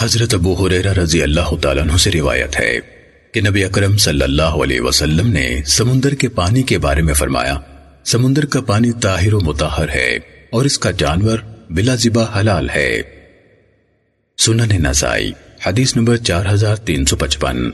حضرت ابو حریرہ رضی اللہ تعالیٰ عنہ سے روایت ہے کہ نبی اکرم صلی اللہ علیہ وسلم نے سمندر کے پانی کے بارے میں فرمایا، سمندر کا پانی طاہر و متحر ہے اور اس کا جانور بلا زبا حلال ہے۔ سنن نسائی، حدیث نمبر چار ہزار تین سو پچپن۔